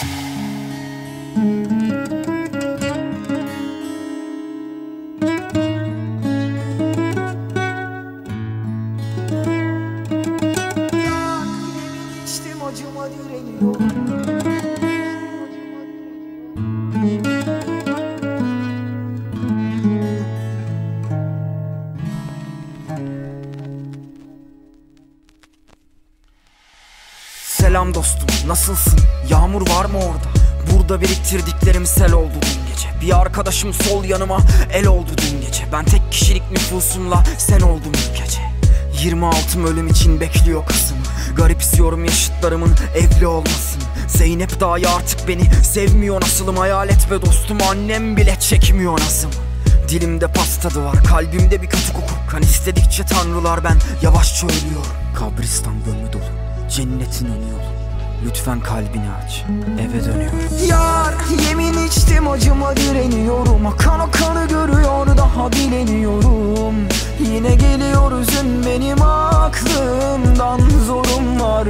Yeah. Selam dostum nasılsın? Yağmur var mı orada? Burada biriktirdiklerim sel oldu dün gece. Bir arkadaşım sol yanıma el oldu dün gece. Ben tek kişilik nüfusumla sen oldum ilk gece. 26 ölüm için bekliyor kızım Garipsiyorum yaşıtlarımın evli olmasını. Zeynep dahi artık beni sevmiyor nasılım? Hayalet ve dostum annem bile çekmiyor nasım Dilimde pas tadı var kalbimde bir kötü koku. Kan istedikçe tanrılar ben yavaşça ölüyorum. Kabristan gömü dolu cennetin önü yolu. Lütfen kalbini aç. Eve dönüyorum. Yar yemin içtim acıma direniyorum. Akan o kanı görüyor daha bileniyorum Yine geliyor üzün benim aklımdan. Zorum var.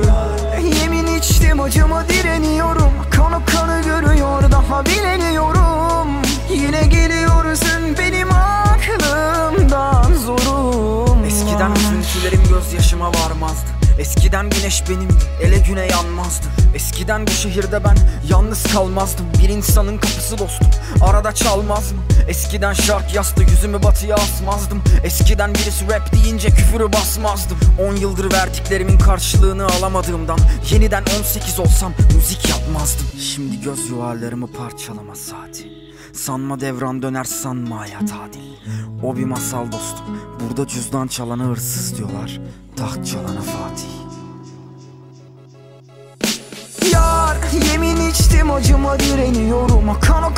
Yemin içtim acıma direniyorum. Akan o kanı görüyor daha bileniyorum Yine geliyor üzün benim aklımdan. Zorum Eskiden üzüntülerim gözyaşıma varmazdı Eskiden güneş benimdi, ele güne yanmazdı. Eskiden bu şehirde ben yalnız kalmazdım. Bir insanın kapısı dostum, arada çalmaz mı? Eskiden şark yastı, yüzümü batıya asmazdım. Eskiden birisi rap deyince küfürü basmazdım. 10 yıldır verdiklerimin karşılığını alamadığımdan Yeniden 18 olsam müzik yapmazdım. Şimdi göz yuvarlarımı parçalama saati Sanma devran döner sanma hayat adil. O bir masal dostum Burada cüzdan çalana hırsız diyorlar Taht çalana Fatih. Yar yemin içtim acıma direniyorum. Akan o